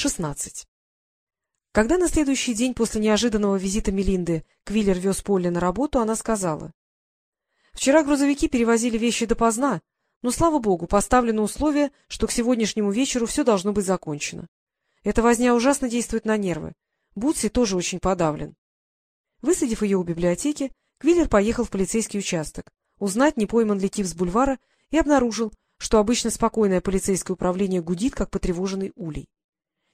16. Когда на следующий день после неожиданного визита Мелинды Квиллер вез Полли на работу, она сказала. — Вчера грузовики перевозили вещи допоздна, но, слава богу, поставлено условие, что к сегодняшнему вечеру все должно быть закончено. Эта возня ужасно действует на нервы. Бутси тоже очень подавлен. Высадив ее у библиотеки, Квиллер поехал в полицейский участок, узнать, не пойман ли тип с бульвара, и обнаружил, что обычно спокойное полицейское управление гудит, как потревоженный улей.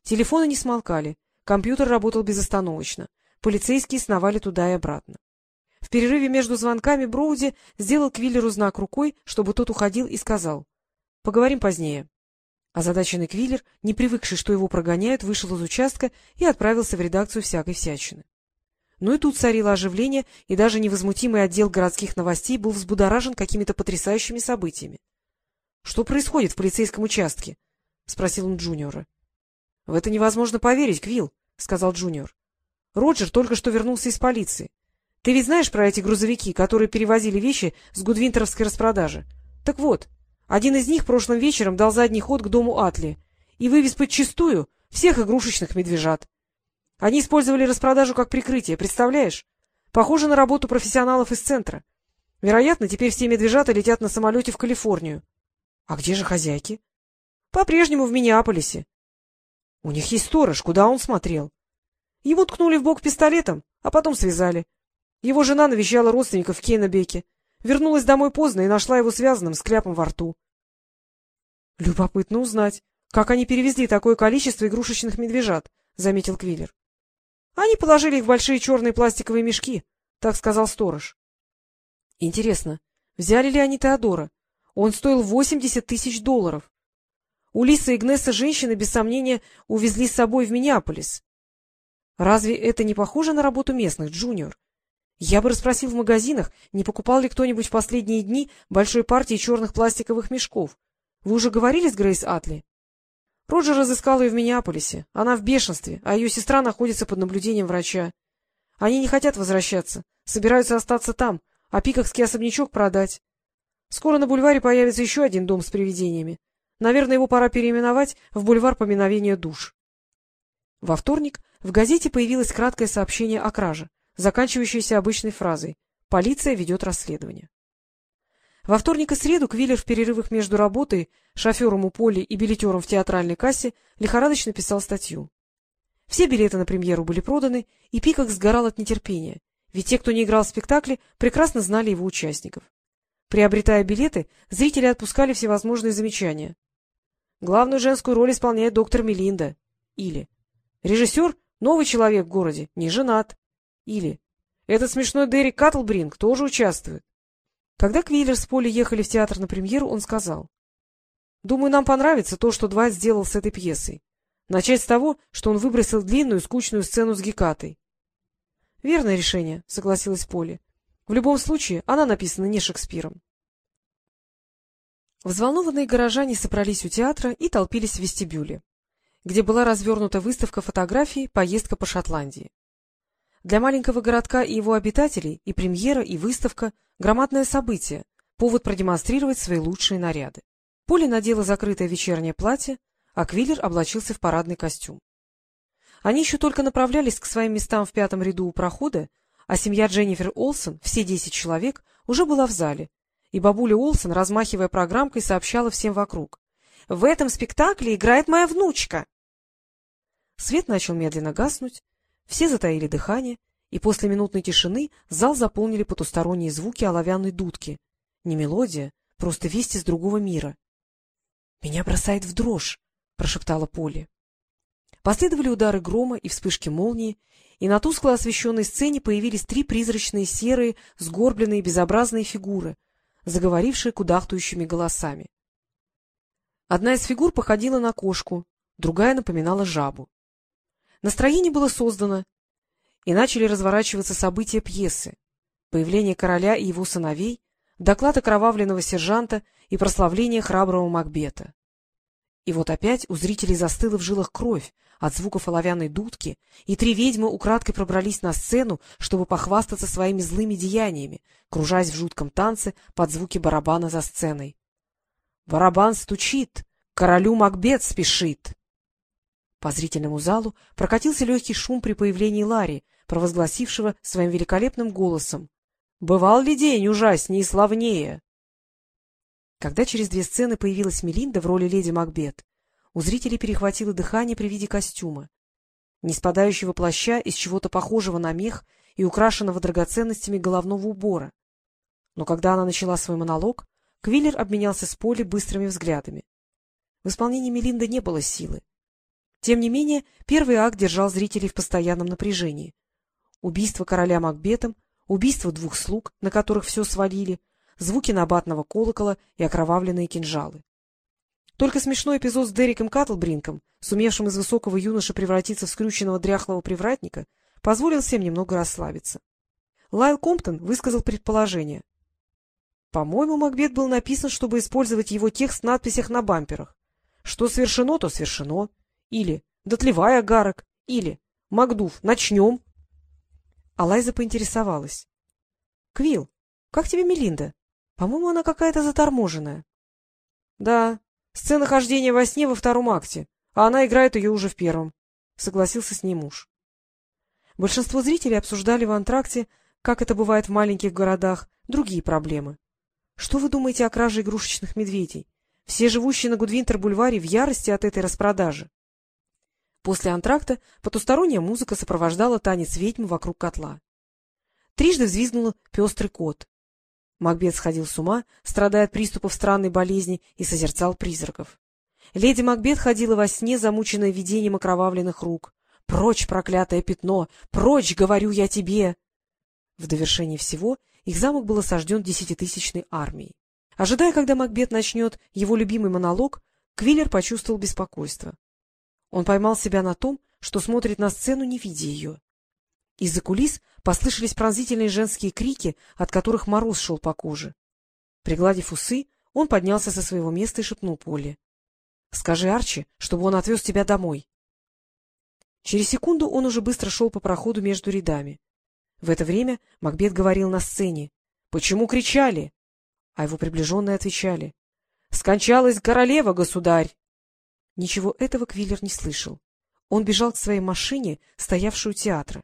Телефоны не смолкали, компьютер работал безостановочно, полицейские сновали туда и обратно. В перерыве между звонками Броуди сделал Квиллеру знак рукой, чтобы тот уходил, и сказал — Поговорим позднее. Озадаченный Квиллер, не привыкший, что его прогоняют, вышел из участка и отправился в редакцию всякой всячины. Но и тут царило оживление, и даже невозмутимый отдел городских новостей был взбудоражен какими-то потрясающими событиями. — Что происходит в полицейском участке? — спросил он Джуниора. — В это невозможно поверить, Квилл, — сказал Джуниор. — Роджер только что вернулся из полиции. Ты ведь знаешь про эти грузовики, которые перевозили вещи с гудвинтеровской распродажи? Так вот, один из них прошлым вечером дал задний ход к дому Атли и вывез подчистую всех игрушечных медвежат. Они использовали распродажу как прикрытие, представляешь? Похоже на работу профессионалов из центра. Вероятно, теперь все медвежата летят на самолете в Калифорнию. — А где же хозяйки? — По-прежнему в Миннеаполисе. У них есть сторож, куда он смотрел? Его ткнули в бок пистолетом, а потом связали. Его жена навещала родственников в Кейнобеке. Вернулась домой поздно и нашла его связанным с кляпом во рту. — Любопытно узнать, как они перевезли такое количество игрушечных медвежат, — заметил Квиллер. — Они положили их в большие черные пластиковые мешки, — так сказал сторож. — Интересно, взяли ли они Теодора? Он стоил восемьдесят тысяч долларов. У Лисы и Гнесса женщины, без сомнения, увезли с собой в Миннеаполис. Разве это не похоже на работу местных, Джуниор? Я бы расспросил в магазинах, не покупал ли кто-нибудь в последние дни большой партии черных пластиковых мешков. Вы уже говорили с Грейс Атли? Роджер разыскал ее в Миннеаполисе. Она в бешенстве, а ее сестра находится под наблюдением врача. Они не хотят возвращаться, собираются остаться там, а пикокский особнячок продать. Скоро на бульваре появится еще один дом с привидениями. Наверное, его пора переименовать в бульвар поминовения душ. Во вторник в газете появилось краткое сообщение о краже, заканчивающееся обычной фразой «Полиция ведет расследование». Во вторник и среду Квиллер в перерывах между работой, шофером у поля и билетером в театральной кассе лихорадочно писал статью. Все билеты на премьеру были проданы, и Пикок сгорал от нетерпения, ведь те, кто не играл в спектакле, прекрасно знали его участников. Приобретая билеты, зрители отпускали всевозможные замечания. Главную женскую роль исполняет доктор Мелинда. Или режиссер — новый человек в городе, не женат. Или этот смешной Дерри Каттлбринг тоже участвует. Когда Квиллер с Поли ехали в театр на премьеру, он сказал. — Думаю, нам понравится то, что Двайт сделал с этой пьесой. Начать с того, что он выбросил длинную, скучную сцену с Гекатой. — Верное решение, — согласилась Поли. В любом случае, она написана не Шекспиром. Взволнованные горожане собрались у театра и толпились в вестибюле, где была развернута выставка фотографий «Поездка по Шотландии». Для маленького городка и его обитателей и премьера, и выставка — громадное событие, повод продемонстрировать свои лучшие наряды. Поля надела закрытое вечернее платье, а Квиллер облачился в парадный костюм. Они еще только направлялись к своим местам в пятом ряду у прохода, а семья Дженнифер Олсен, все десять человек, уже была в зале, и бабуля Олсен, размахивая программкой, сообщала всем вокруг. — В этом спектакле играет моя внучка! Свет начал медленно гаснуть, все затаили дыхание, и после минутной тишины зал заполнили потусторонние звуки оловянной дудки. Не мелодия, просто весть из другого мира. — Меня бросает в дрожь! — прошептала Полли. Последовали удары грома и вспышки молнии, и на тускло освещенной сцене появились три призрачные серые, сгорбленные безобразные фигуры, заговорившие кудахтающими голосами. Одна из фигур походила на кошку, другая напоминала жабу. Настроение было создано, и начали разворачиваться события пьесы. Появление короля и его сыновей, доклад окровавленного сержанта и прославление храброго Макбета. И вот опять у зрителей застыла в жилах кровь от звуков оловянной дудки, и три ведьмы украдкой пробрались на сцену, чтобы похвастаться своими злыми деяниями, кружась в жутком танце под звуки барабана за сценой. «Барабан стучит! Королю Макбет спешит!» По зрительному залу прокатился легкий шум при появлении Ларри, провозгласившего своим великолепным голосом «Бывал ли день ужаснее и славнее?» Когда через две сцены появилась Мелинда в роли леди Макбет, у зрителей перехватило дыхание при виде костюма. Не спадающего плаща из чего-то похожего на мех и украшенного драгоценностями головного убора. Но когда она начала свой монолог, Квиллер обменялся с Поли быстрыми взглядами. В исполнении Мелинды не было силы. Тем не менее, первый акт держал зрителей в постоянном напряжении. Убийство короля Макбетом, убийство двух слуг, на которых все свалили, звуки набатного колокола и окровавленные кинжалы. Только смешной эпизод с Дериком Катлбринком, сумевшим из высокого юноши превратиться в скрюченного дряхлого привратника, позволил всем немного расслабиться. Лайл Комптон высказал предположение. По-моему, Макбет был написан, чтобы использовать его текст в надписях на бамперах. Что свершено, то свершено. Или «Дотлевай, агарок», или «Макдув, начнем». А Лайза поинтересовалась. — Квилл, как тебе Мелинда? По-моему, она какая-то заторможенная. — Да, Сцена хождения во сне во втором акте, а она играет ее уже в первом, — согласился с ней муж. Большинство зрителей обсуждали в антракте, как это бывает в маленьких городах, другие проблемы. Что вы думаете о краже игрушечных медведей? Все живущие на Гудвинтер-бульваре в ярости от этой распродажи. После антракта потусторонняя музыка сопровождала танец ведьмы вокруг котла. Трижды взвизгнул пестрый кот. Макбет сходил с ума, страдая от приступов странной болезни, и созерцал призраков. Леди Макбет ходила во сне, замученная видением окровавленных рук. «Прочь, проклятое пятно! Прочь, говорю я тебе!» В довершении всего их замок был осажден десятитысячной армией. Ожидая, когда Макбет начнет его любимый монолог, Квиллер почувствовал беспокойство. Он поймал себя на том, что смотрит на сцену, не видя ее. Из-за кулис послышались пронзительные женские крики, от которых мороз шел по коже. Пригладив усы, он поднялся со своего места и шепнул Поле. — Скажи Арчи, чтобы он отвез тебя домой. Через секунду он уже быстро шел по проходу между рядами. В это время Макбет говорил на сцене. — Почему кричали? А его приближенные отвечали. — Скончалась королева, государь! Ничего этого Квиллер не слышал. Он бежал к своей машине, стоявшей у театра.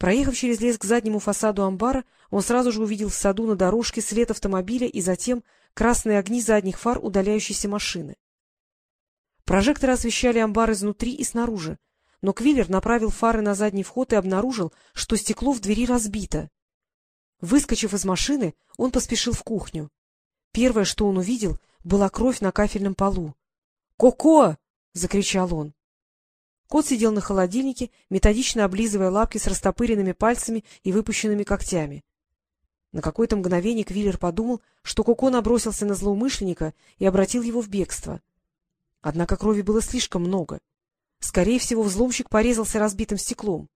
Проехав через лес к заднему фасаду амбара, он сразу же увидел в саду на дорожке след автомобиля и затем красные огни задних фар удаляющейся машины. Прожекторы освещали амбар изнутри и снаружи, но Квиллер направил фары на задний вход и обнаружил, что стекло в двери разбито. Выскочив из машины, он поспешил в кухню. Первое, что он увидел, была кровь на кафельном полу. «Коко!» — закричал он. Кот сидел на холодильнике, методично облизывая лапки с растопыренными пальцами и выпущенными когтями. На какое-то мгновение Квиллер подумал, что Коко набросился на злоумышленника и обратил его в бегство. Однако крови было слишком много. Скорее всего, взломщик порезался разбитым стеклом.